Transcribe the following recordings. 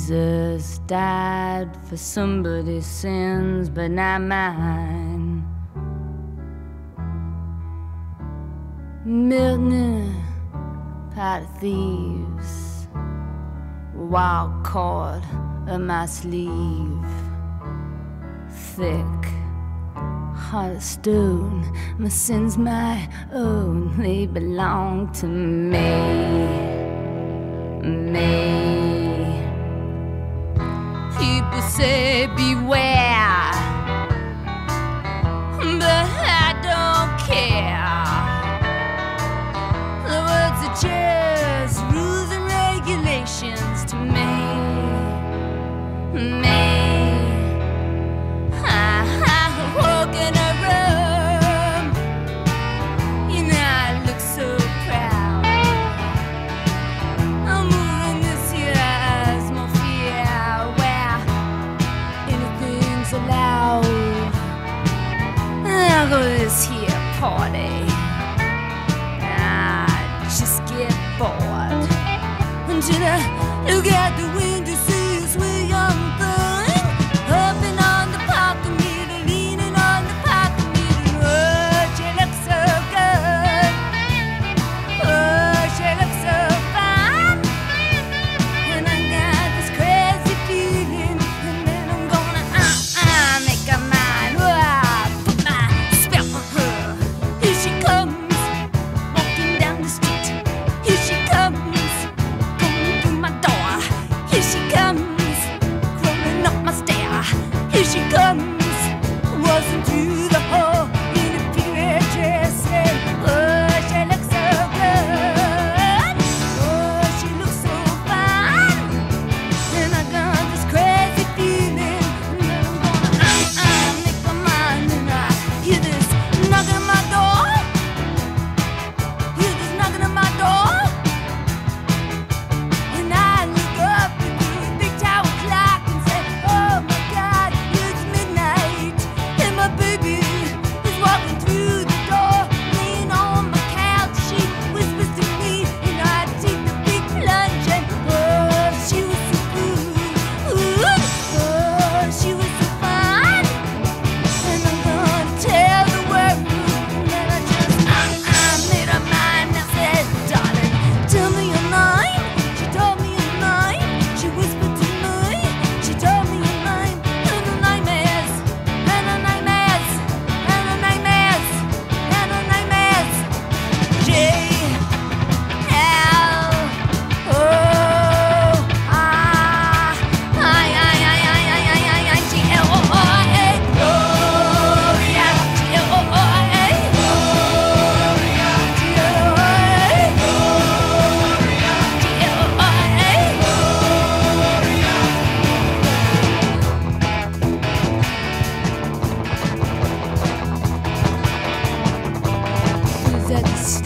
Jesus died for somebody's sins, but not mine. Milton, pot of thieves, wild cord of my sleeve, thick heart of stone. My sins, my own, they belong to me, me people say beware, but I don't care. The words are just rules and regulations to me. me. party. I just get bored. And you I look at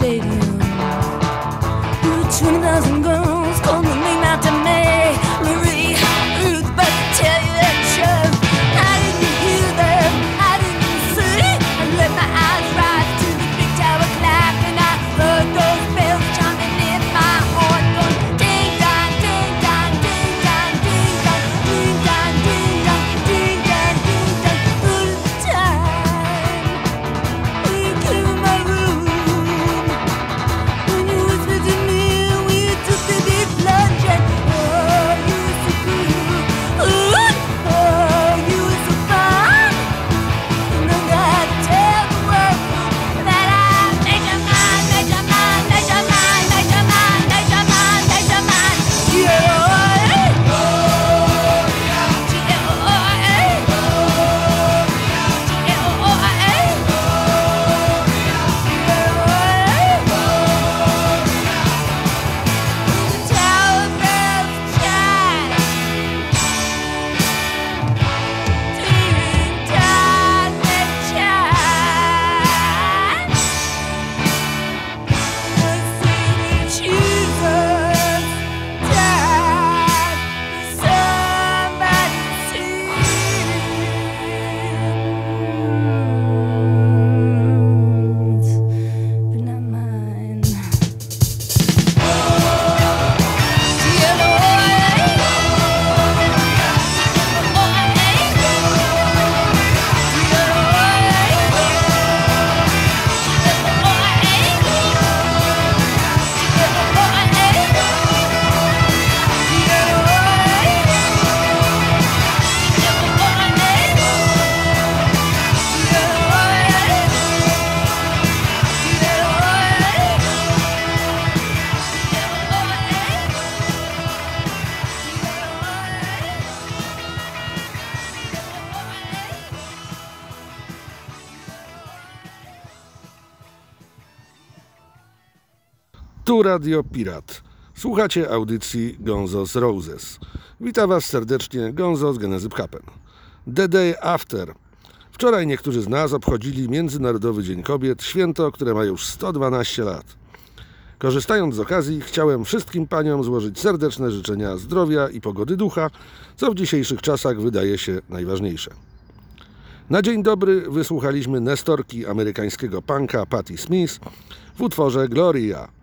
stadium. Tu Radio Pirat. Słuchacie audycji Gonzo's Roses. Witam Was serdecznie Gonzo z Genezy Happen. The Day After. Wczoraj niektórzy z nas obchodzili Międzynarodowy Dzień Kobiet, święto, które ma już 112 lat. Korzystając z okazji, chciałem wszystkim paniom złożyć serdeczne życzenia zdrowia i pogody ducha, co w dzisiejszych czasach wydaje się najważniejsze. Na dzień dobry wysłuchaliśmy nestorki amerykańskiego punka Patti Smith w utworze Gloria,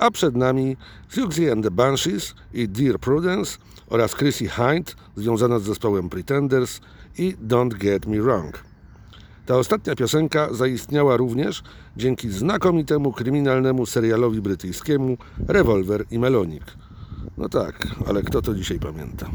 a przed nami Siouxsie and the Banshees i Dear Prudence oraz Chrissy Hind związana z zespołem Pretenders i Don't Get Me Wrong. Ta ostatnia piosenka zaistniała również dzięki znakomitemu kryminalnemu serialowi brytyjskiemu Rewolwer i Melonik. No tak, ale kto to dzisiaj pamięta?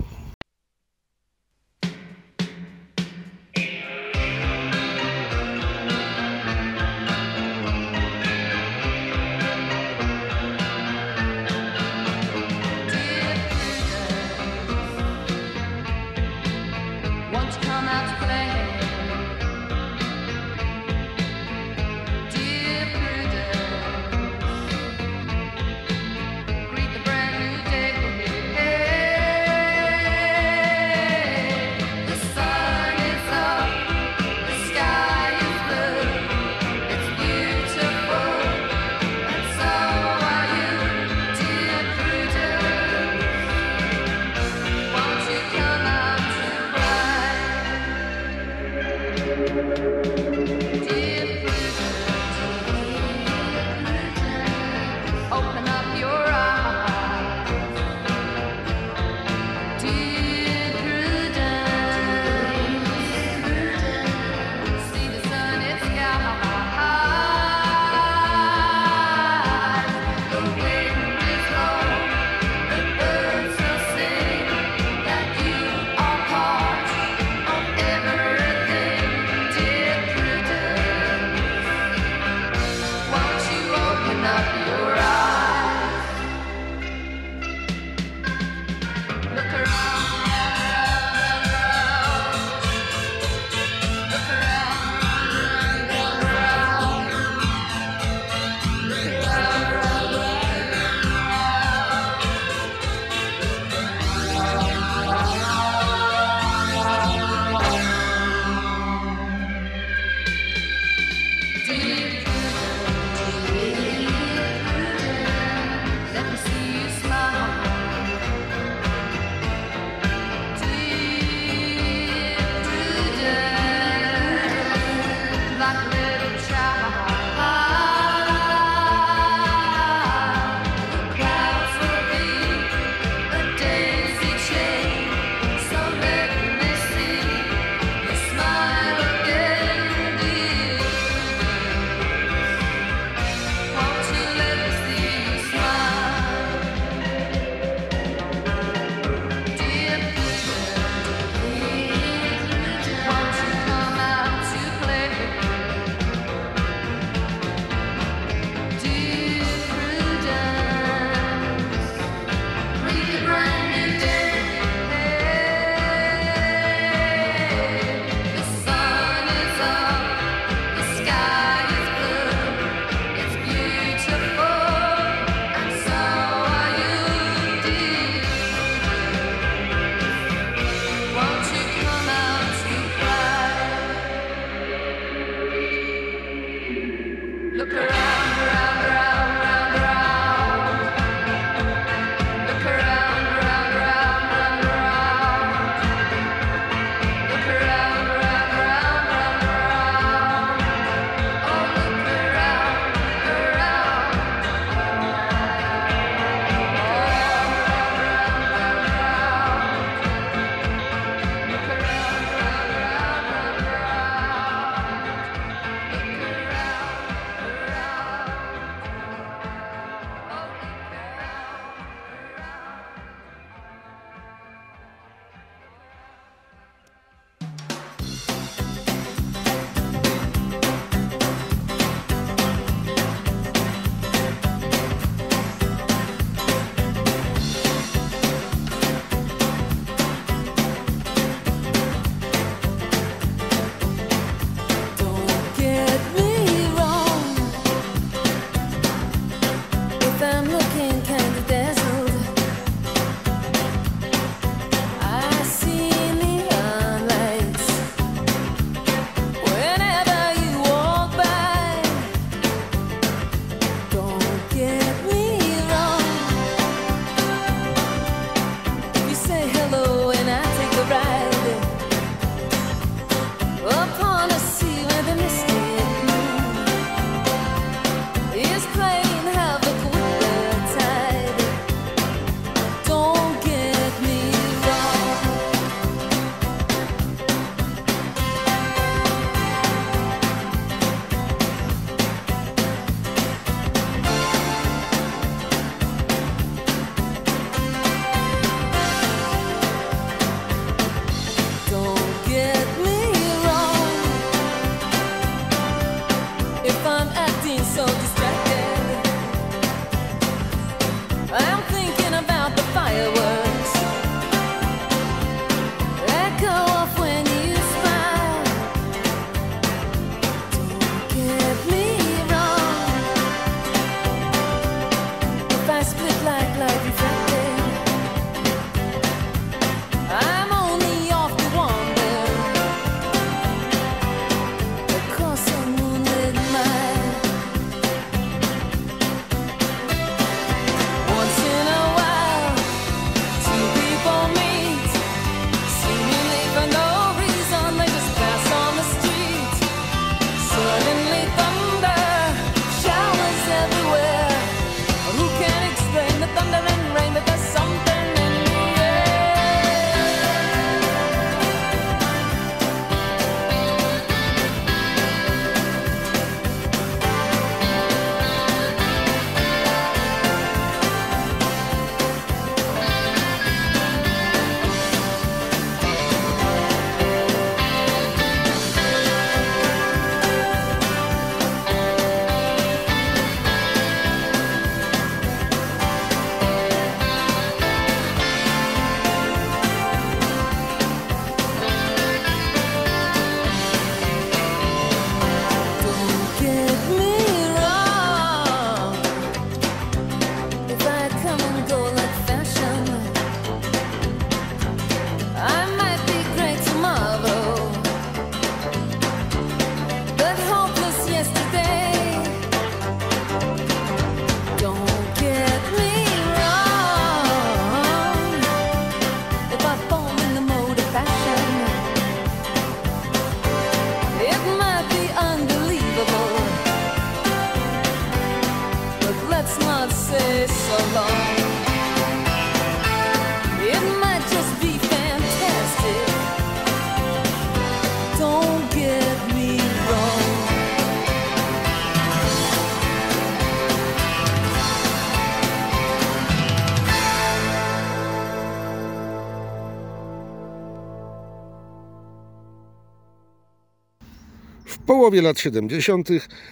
Połowie lat 70.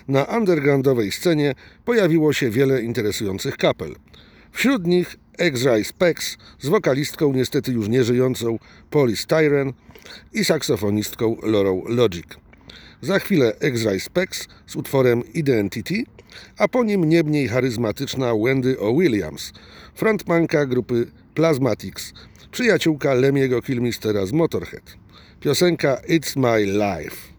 na undergroundowej scenie pojawiło się wiele interesujących kapel. Wśród nich X-Ray Specs z wokalistką niestety już nieżyjącą Polly Styren i saksofonistką Laurą Logic. Za chwilę X-Ray Specs z utworem Identity, a po nim nie mniej charyzmatyczna Wendy O. Williams, frontmanka grupy Plasmatics, przyjaciółka Lemiego Kilmistera z Motorhead. Piosenka It's My Life.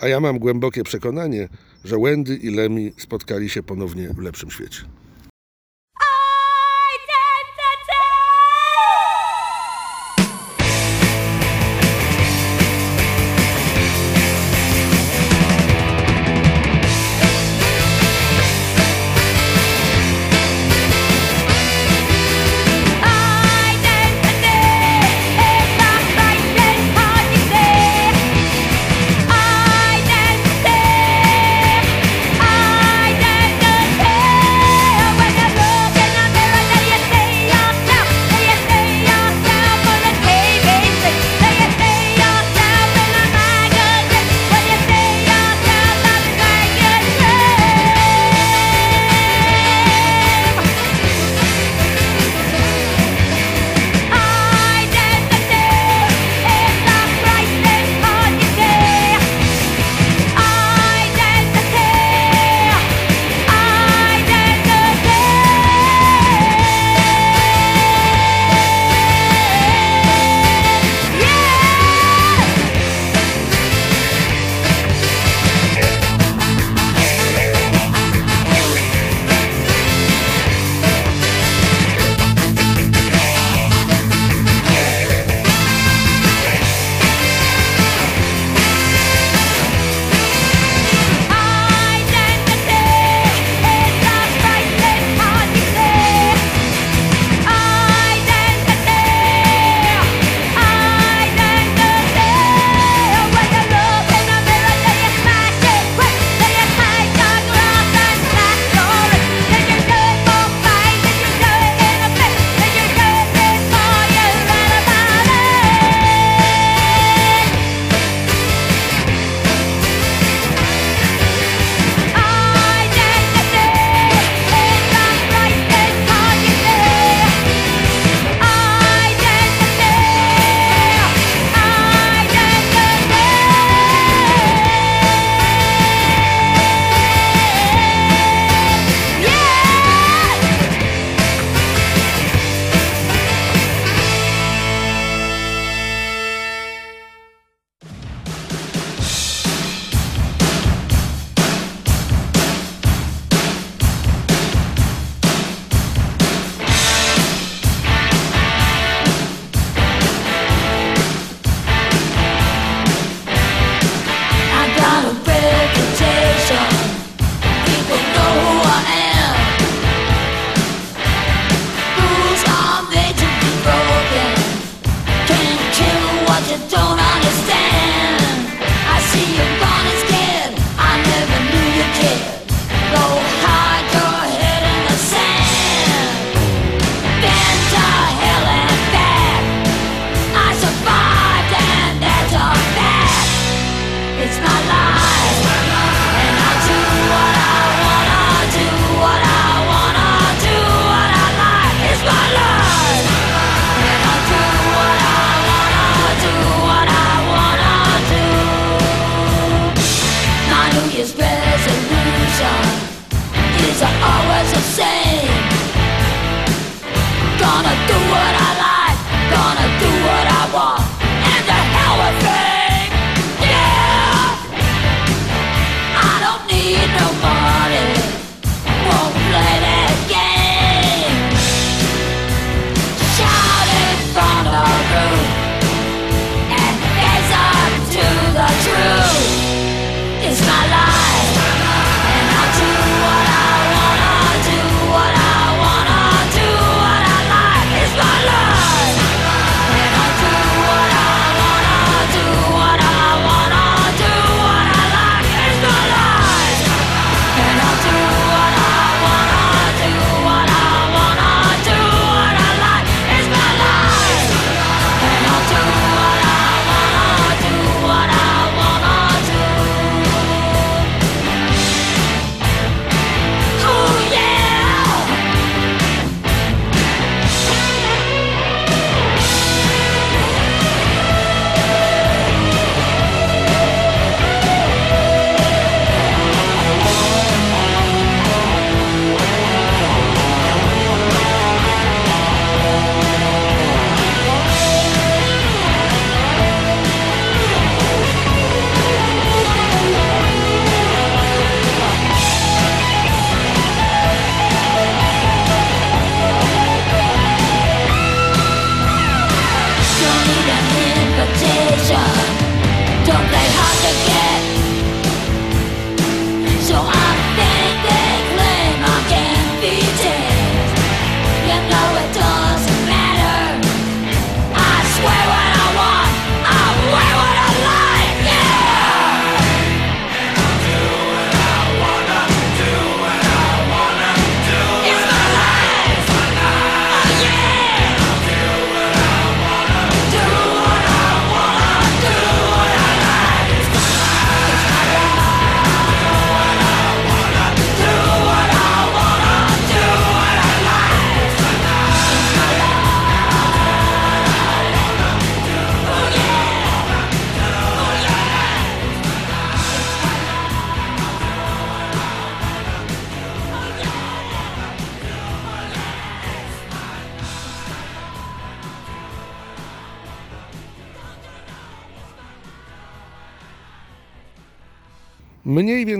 A ja mam głębokie przekonanie, że Wendy i Lemmy spotkali się ponownie w lepszym świecie.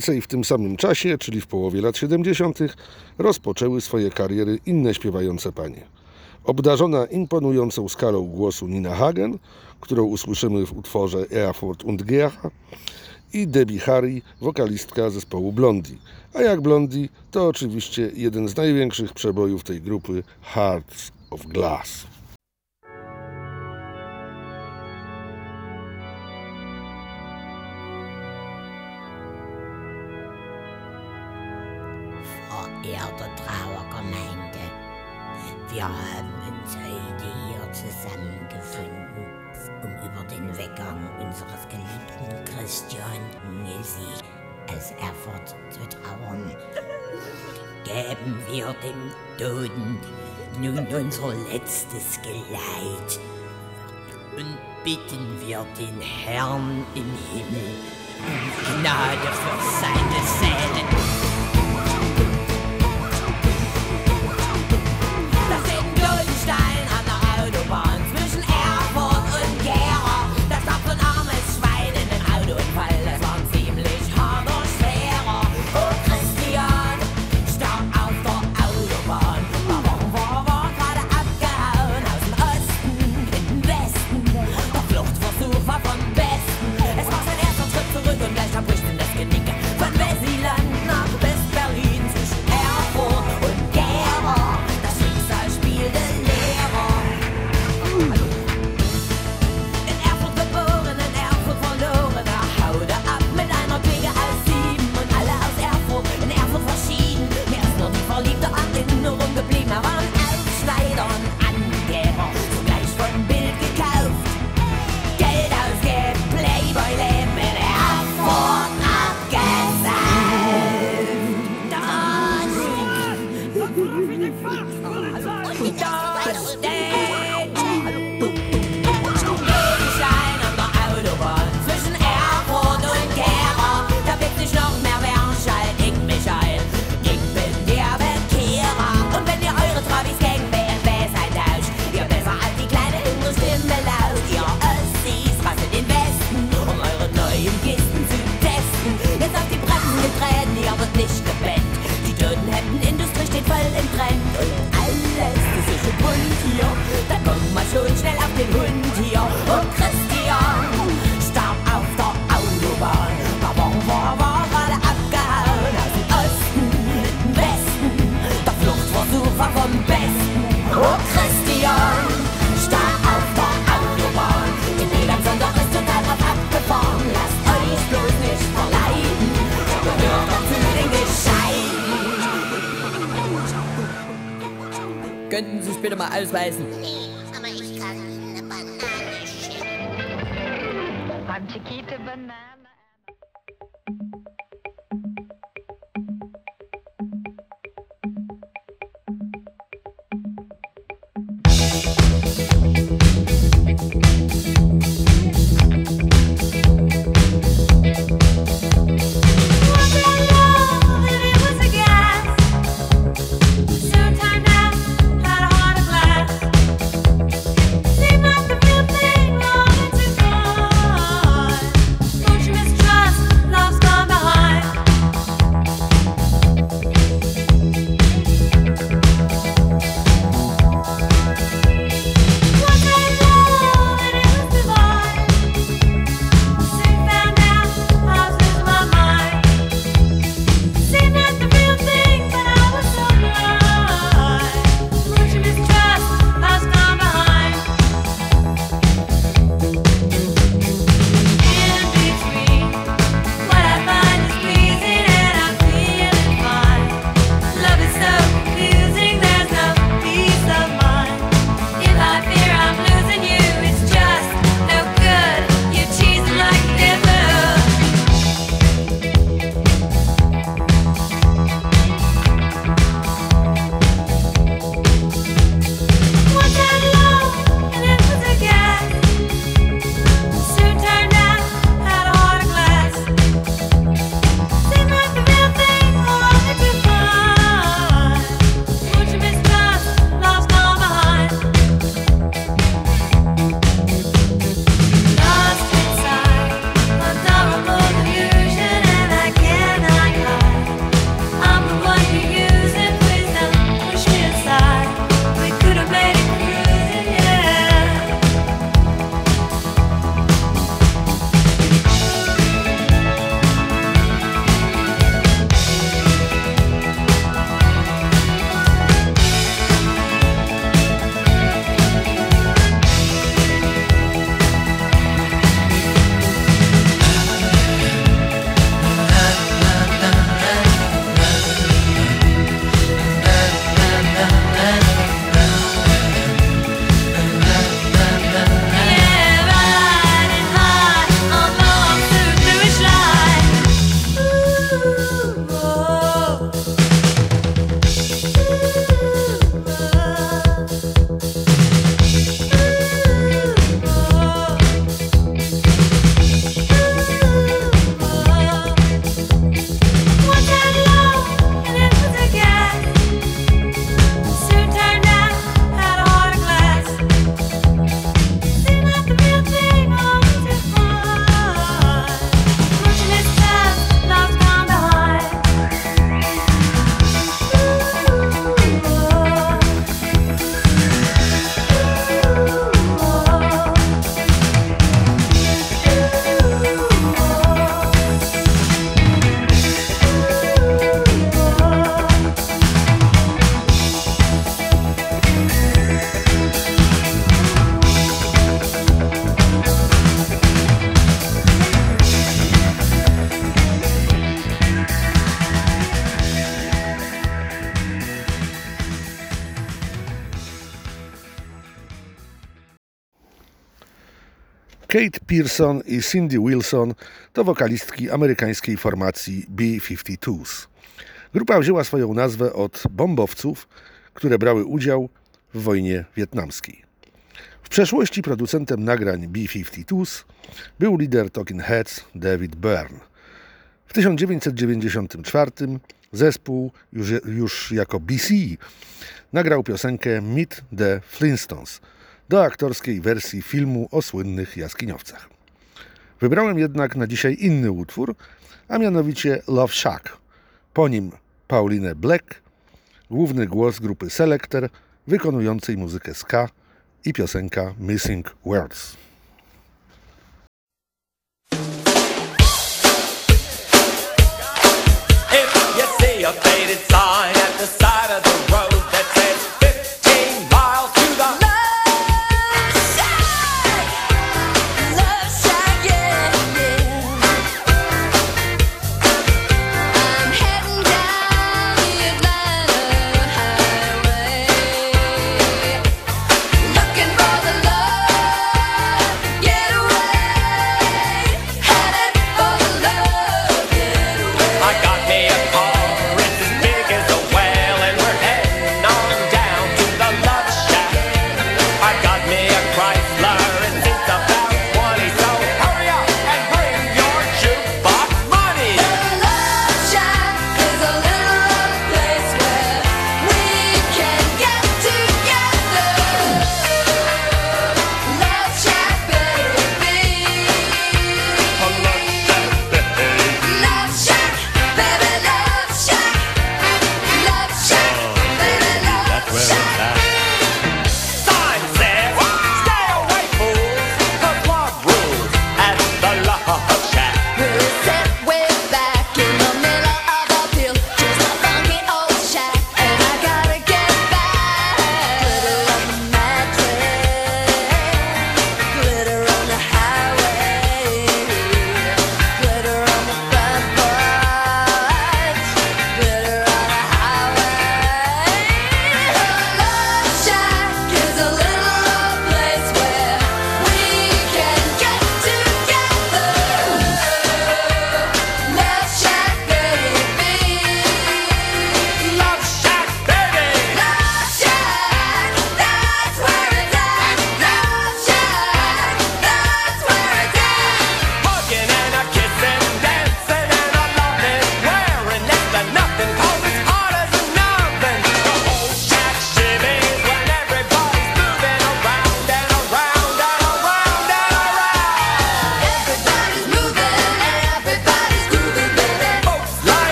więcej w tym samym czasie, czyli w połowie lat 70., rozpoczęły swoje kariery inne śpiewające panie. Obdarzona imponującą skalą głosu Nina Hagen, którą usłyszymy w utworze Erfurt und Gera, i Debbie Harry, wokalistka zespołu Blondie. A jak Blondie, to oczywiście jeden z największych przebojów tej grupy Hearts of Glass. verehrter Trauergemeinde, wir haben uns heute hier zusammengefunden, um über den Weggang unseres geliebten Christian Nilsi als Erfurt zu trauern. Geben wir dem Toten nun unser letztes Geleit und bitten wir den Herrn im Himmel um Gnade für seine Seelen. Könnten Sie später mal ausweisen? Kate Pearson i Cindy Wilson to wokalistki amerykańskiej formacji B-52s. Grupa wzięła swoją nazwę od bombowców, które brały udział w wojnie wietnamskiej. W przeszłości producentem nagrań B-52s był lider Talking Heads David Byrne. W 1994 zespół, już, już jako BC, nagrał piosenkę Meet the Flintstones do aktorskiej wersji filmu o słynnych jaskiniowcach. Wybrałem jednak na dzisiaj inny utwór, a mianowicie Love Shack. Po nim Pauline Black, główny głos grupy Selector, wykonującej muzykę ska i piosenka Missing Words.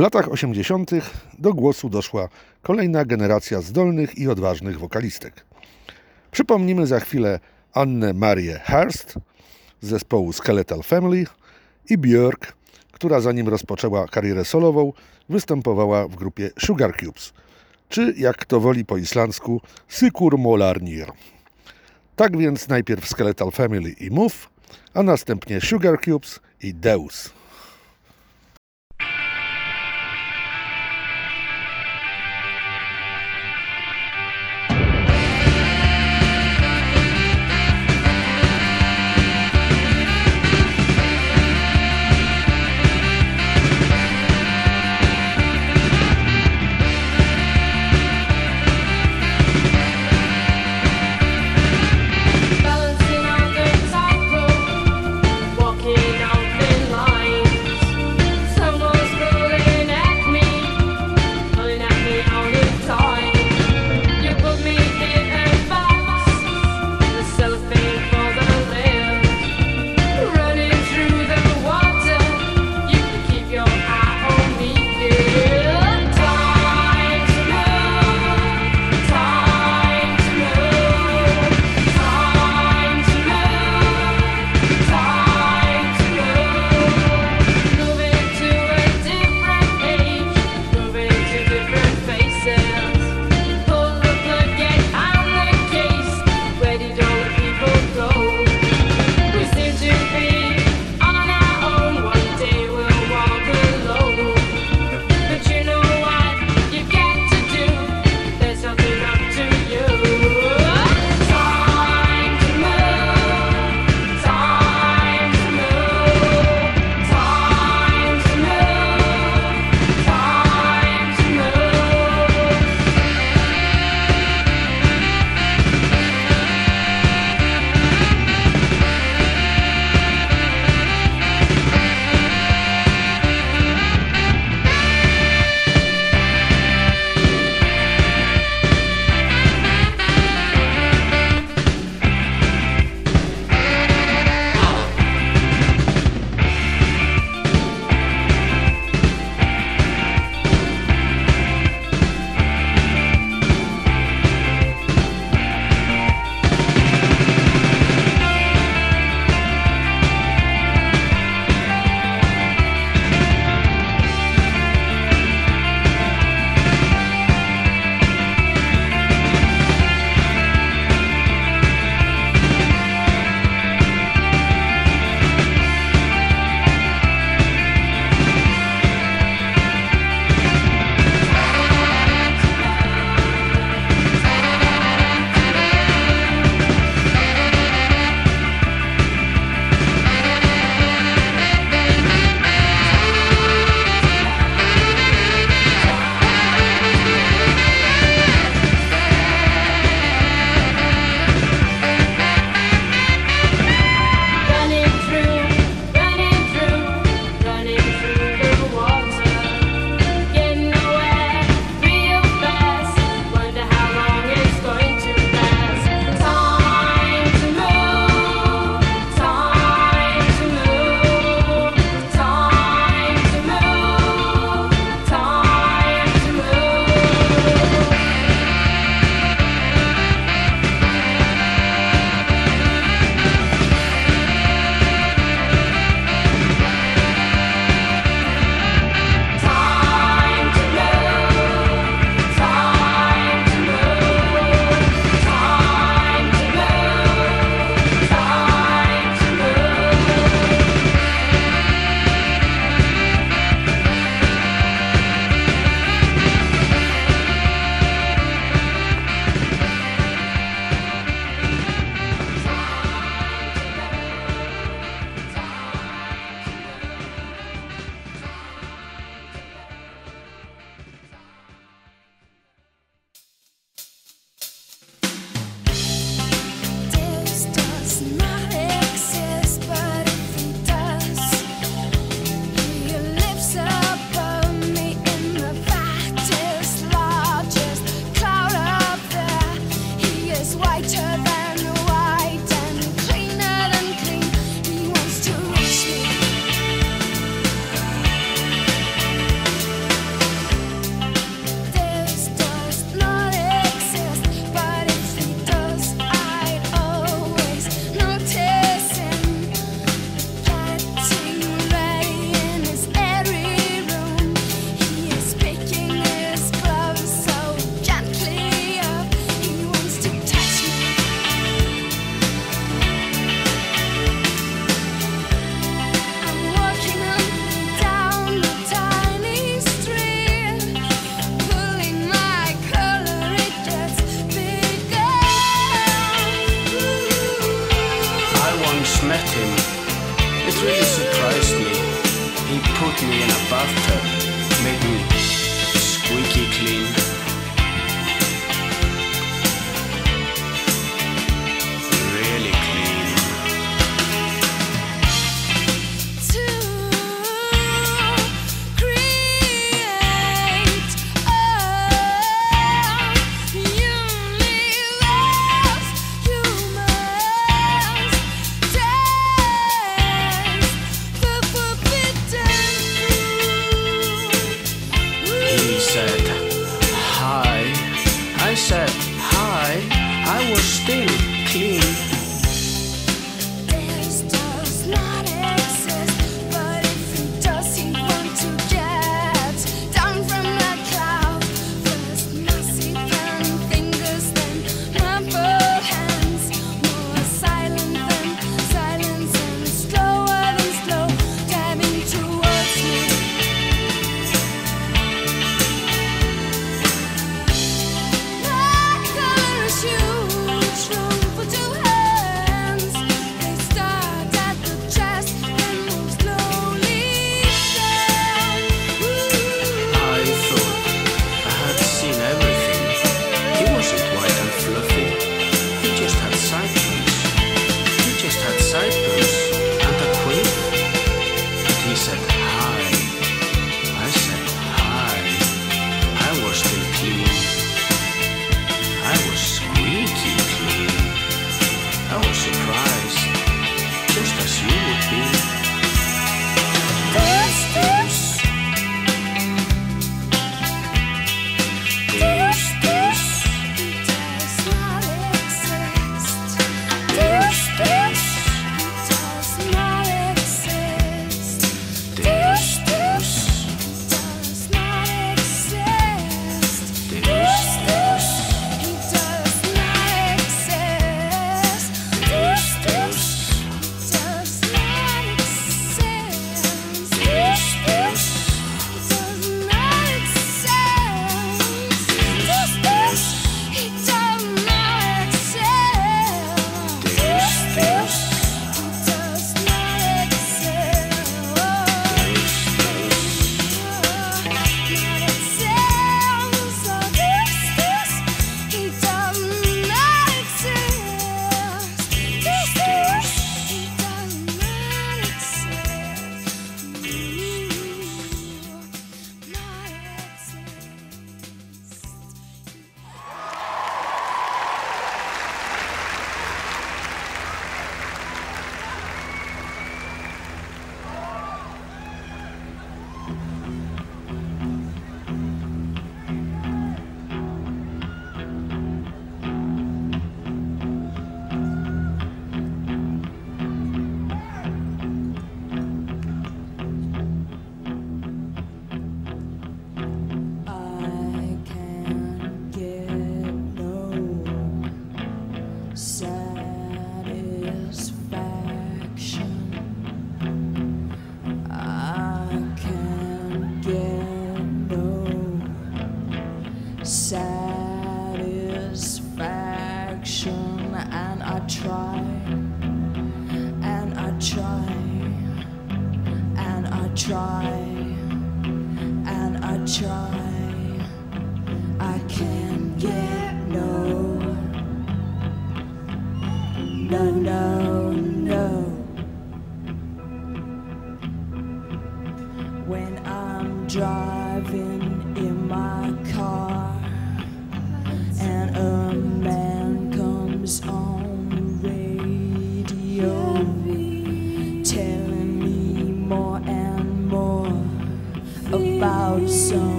W latach 80. do głosu doszła kolejna generacja zdolnych i odważnych wokalistek. Przypomnimy za chwilę Annę Marię Hurst z zespołu Skeletal Family i Björk, która zanim rozpoczęła karierę solową, występowała w grupie Sugar Cubes, czy jak to woli po islandzku Sykur Molarnir. Tak więc najpierw Skeletal Family i Move, a następnie Sugar Cubes i Deus.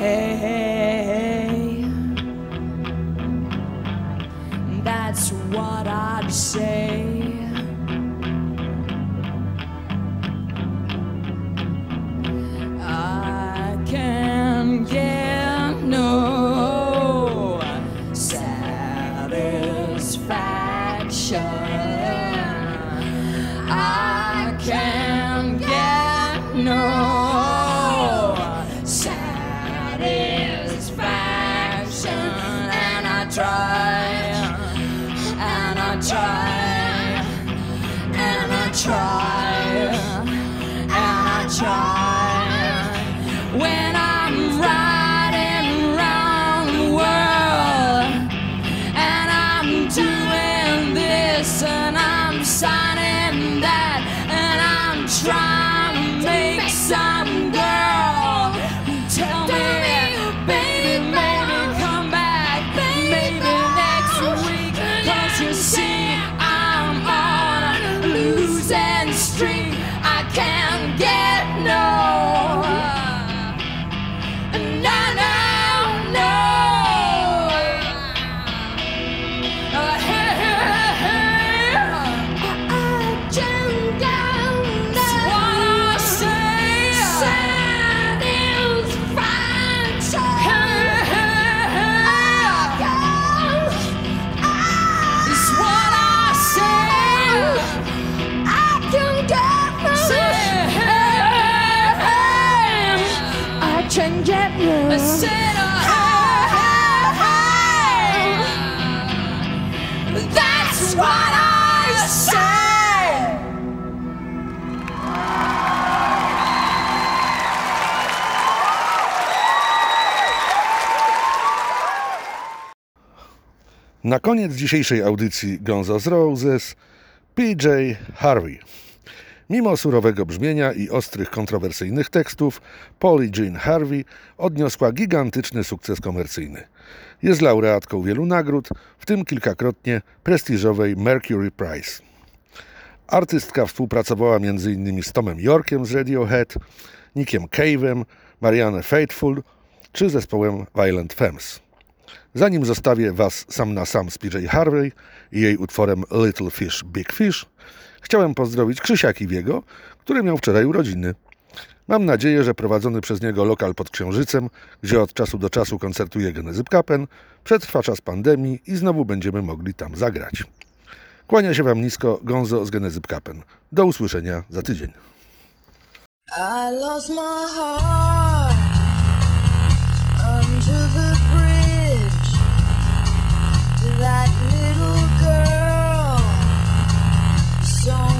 Hey. That's what I'd say. Na koniec dzisiejszej audycji Gonzo z Roses PJ Harvey. Mimo surowego brzmienia i ostrych, kontrowersyjnych tekstów, Polly Jean Harvey odniosła gigantyczny sukces komercyjny. Jest laureatką wielu nagród, w tym kilkakrotnie prestiżowej Mercury Prize. Artystka współpracowała m.in. z Tomem Yorkiem z Radiohead, Nickiem Cave'em, Marianne Faithfull czy zespołem Violent Femmes. Zanim zostawię Was sam na sam z PJ Harvey i jej utworem Little Fish, Big Fish, chciałem pozdrowić Krzysia Kiwiego, który miał wczoraj urodziny. Mam nadzieję, że prowadzony przez niego lokal pod Księżycem, gdzie od czasu do czasu koncertuje Genezyp Kapen, przetrwa czas pandemii i znowu będziemy mogli tam zagrać. Kłania się Wam nisko Gonzo z Genezyp Kapen. Do usłyszenia za tydzień. I lost my heart under the that little girl. So